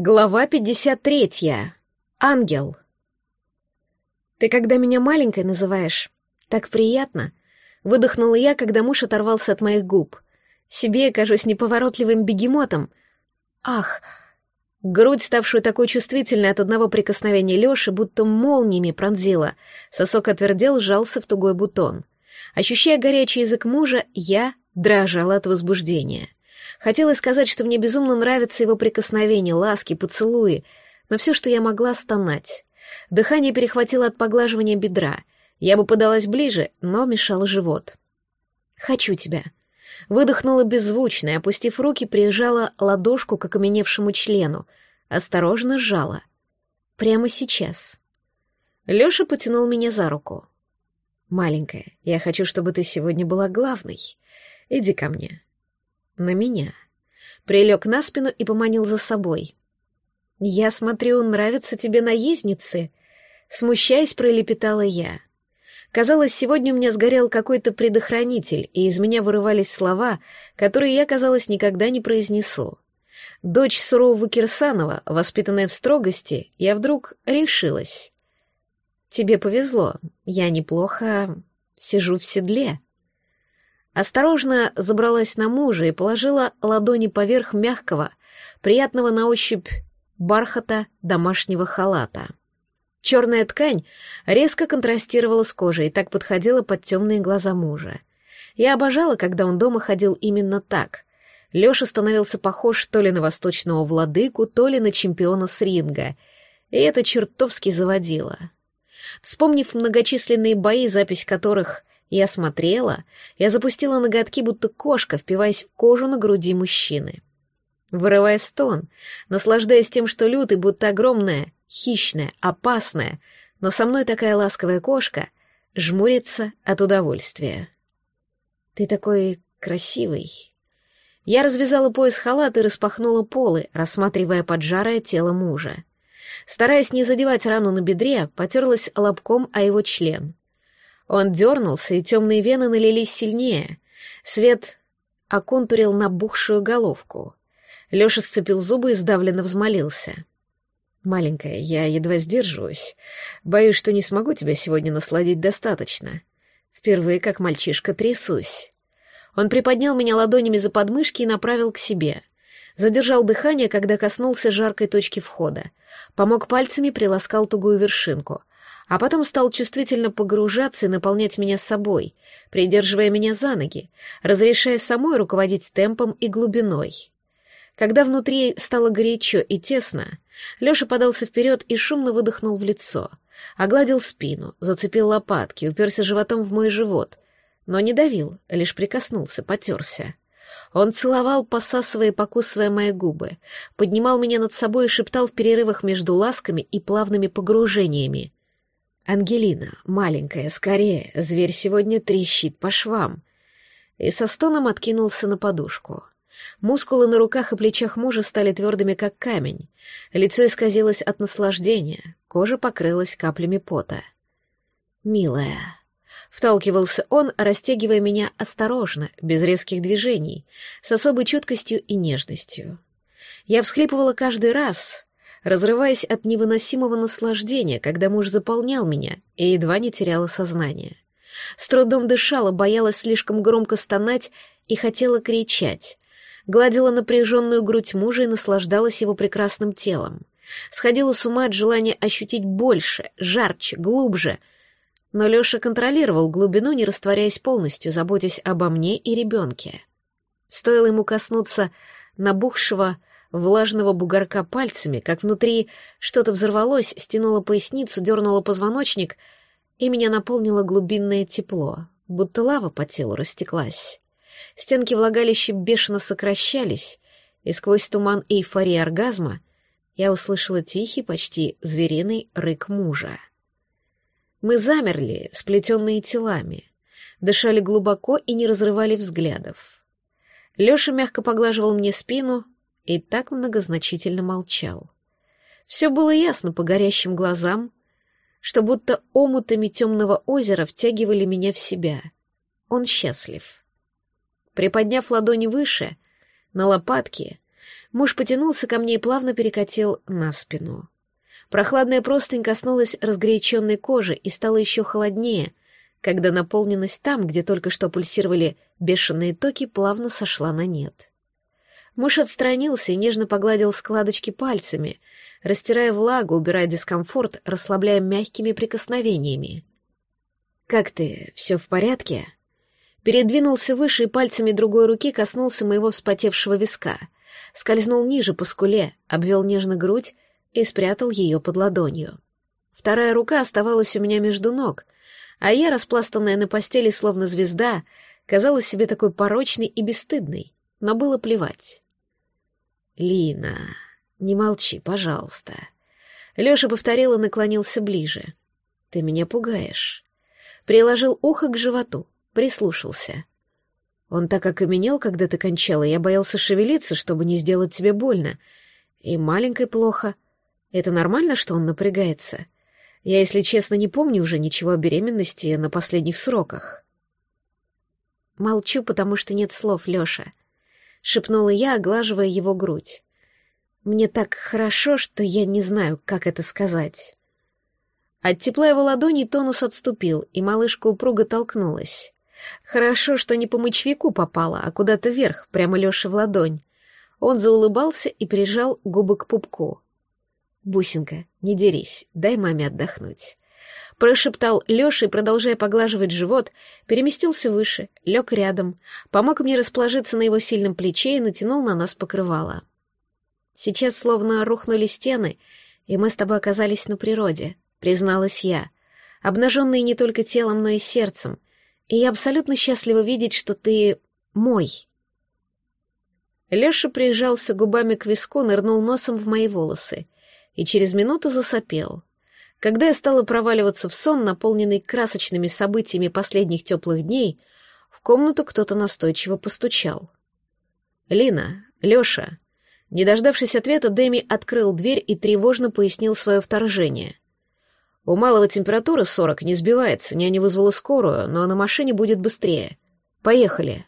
Глава 53. Ангел. «Ты когда меня маленькой называешь, так приятно», — выдохнула я, когда муж оторвался от моих губ. Себе я кажусь неповоротливым бегемотом. Ах! Грудь, ставшую такой чувствительной от одного прикосновения Лёши, будто молниями пронзила. Сосок отвердел, сжался в тугой бутон. Ощущая горячий язык мужа, я дрожала от возбуждения. Хотелось сказать, что мне безумно нравятся его прикосновения, ласки, поцелуи, но все, что я могла, стонать. Дыхание перехватило от поглаживания бедра. Я бы подалась ближе, но мешал живот. «Хочу тебя». Выдохнула беззвучно и, опустив руки, прижала ладошку к окаменевшему члену. Осторожно сжала. «Прямо сейчас». Лёша потянул меня за руку. «Маленькая, я хочу, чтобы ты сегодня была главной. Иди ко мне» на меня. Прилег на спину и поманил за собой. «Я смотрю, нравятся тебе наездницы», — смущаясь, пролепетала я. Казалось, сегодня у меня сгорел какой-то предохранитель, и из меня вырывались слова, которые я, казалось, никогда не произнесу. Дочь сурового Кирсанова, воспитанная в строгости, я вдруг решилась. «Тебе повезло, я неплохо сижу в седле». Осторожно забралась на мужа и положила ладони поверх мягкого, приятного на ощупь бархата домашнего халата. Черная ткань резко контрастировала с кожей и так подходила под темные глаза мужа. Я обожала, когда он дома ходил именно так. Лёша становился похож то ли на восточного владыку, то ли на чемпиона с ринга, и это чертовски заводило. Вспомнив многочисленные бои, запись которых я смотрела, я запустила ноготки, будто кошка, впиваясь в кожу на груди мужчины. Вырывая стон, наслаждаясь тем, что лютый, будто огромная, хищная, опасная, но со мной такая ласковая кошка, жмурится от удовольствия. «Ты такой красивый». Я развязала пояс халата и распахнула полы, рассматривая поджарое тело мужа. Стараясь не задевать рану на бедре, потерлась лобком о его член. Он дернулся, и темные вены налились сильнее. Свет оконтурил набухшую головку. Леша сцепил зубы и сдавленно взмолился. «Маленькая, я едва сдерживаюсь. Боюсь, что не смогу тебя сегодня насладить достаточно. Впервые, как мальчишка, трясусь». Он приподнял меня ладонями за подмышки и направил к себе. Задержал дыхание, когда коснулся жаркой точки входа. Помог пальцами, приласкал тугую вершинку а потом стал чувствительно погружаться и наполнять меня собой, придерживая меня за ноги, разрешая самой руководить темпом и глубиной. Когда внутри стало горячо и тесно, Лёша подался вперед и шумно выдохнул в лицо, огладил спину, зацепил лопатки, уперся животом в мой живот, но не давил, лишь прикоснулся, потерся. Он целовал, посасывая и покусывая мои губы, поднимал меня над собой и шептал в перерывах между ласками и плавными погружениями. «Ангелина, маленькая, скорее, зверь сегодня трещит по швам». И со стоном откинулся на подушку. Мускулы на руках и плечах мужа стали твердыми, как камень. Лицо исказилось от наслаждения, кожа покрылась каплями пота. «Милая», — вталкивался он, растягивая меня осторожно, без резких движений, с особой чуткостью и нежностью. Я всхлипывала каждый раз, разрываясь от невыносимого наслаждения, когда муж заполнял меня и едва не теряла сознание. С трудом дышала, боялась слишком громко стонать и хотела кричать. Гладила напряженную грудь мужа и наслаждалась его прекрасным телом. Сходила с ума от желания ощутить больше, жарче, глубже. Но Леша контролировал глубину, не растворяясь полностью, заботясь обо мне и ребенке. Стоило ему коснуться набухшего, влажного бугорка пальцами, как внутри что-то взорвалось, стянуло поясницу, дернуло позвоночник, и меня наполнило глубинное тепло, будто лава по телу растеклась. Стенки влагалища бешено сокращались, и сквозь туман эйфории оргазма я услышала тихий, почти звериный рык мужа. Мы замерли, сплетенные телами, дышали глубоко и не разрывали взглядов. Лёша мягко поглаживал мне спину, и так многозначительно молчал. Все было ясно по горящим глазам, что будто омутами темного озера втягивали меня в себя. Он счастлив. Приподняв ладони выше, на лопатки, Муж потянулся ко мне и плавно перекатил на спину. Прохладная простынь коснулась разгоряченной кожи и стало еще холоднее, когда наполненность там, где только что пульсировали бешеные токи, плавно сошла на нет. Муж отстранился и нежно погладил складочки пальцами, растирая влагу, убирая дискомфорт, расслабляя мягкими прикосновениями. «Как ты? Все в порядке?» Передвинулся выше и пальцами другой руки коснулся моего вспотевшего виска, скользнул ниже по скуле, обвел нежно грудь и спрятал ее под ладонью. Вторая рука оставалась у меня между ног, а я, распластанная на постели словно звезда, казалась себе такой порочной и бесстыдной, но было плевать. «Лина, не молчи, пожалуйста». Лёша повторил и наклонился ближе. «Ты меня пугаешь». Приложил ухо к животу, прислушался. Он так окаменел, когда ты кончала, я боялся шевелиться, чтобы не сделать тебе больно. И маленькой плохо. Это нормально, что он напрягается? Я, если честно, не помню уже ничего о беременности на последних сроках. Молчу, потому что нет слов, Лёша. Шепнула я, оглаживая его грудь. Мне так хорошо, что я не знаю, как это сказать. От тепла его ладони тонус отступил, и малышка упруго толкнулась. Хорошо, что не по мочевику попала, а куда-то вверх, прямо Лёше в ладонь. Он заулыбался и прижал губы к пупку. «Бусинка, не дерись, дай маме отдохнуть». Прошептал Лёша и, продолжая поглаживать живот, переместился выше, лег рядом, помог мне расположиться на его сильном плече и натянул на нас покрывало. Сейчас словно рухнули стены, и мы с тобой оказались на природе, призналась я, обнаженные не только телом, но и сердцем, и я абсолютно счастлива видеть, что ты мой. Лёша прижался губами к виску, нырнул носом в мои волосы и через минуту засопел. Когда я стала проваливаться в сон, наполненный красочными событиями последних теплых дней, в комнату кто-то настойчиво постучал. «Лина, Лёша». Не дождавшись ответа, Дэми открыл дверь и тревожно пояснил свое вторжение. У малого температура 40 не сбивается, няня вызвала скорую, но на машине будет быстрее. Поехали.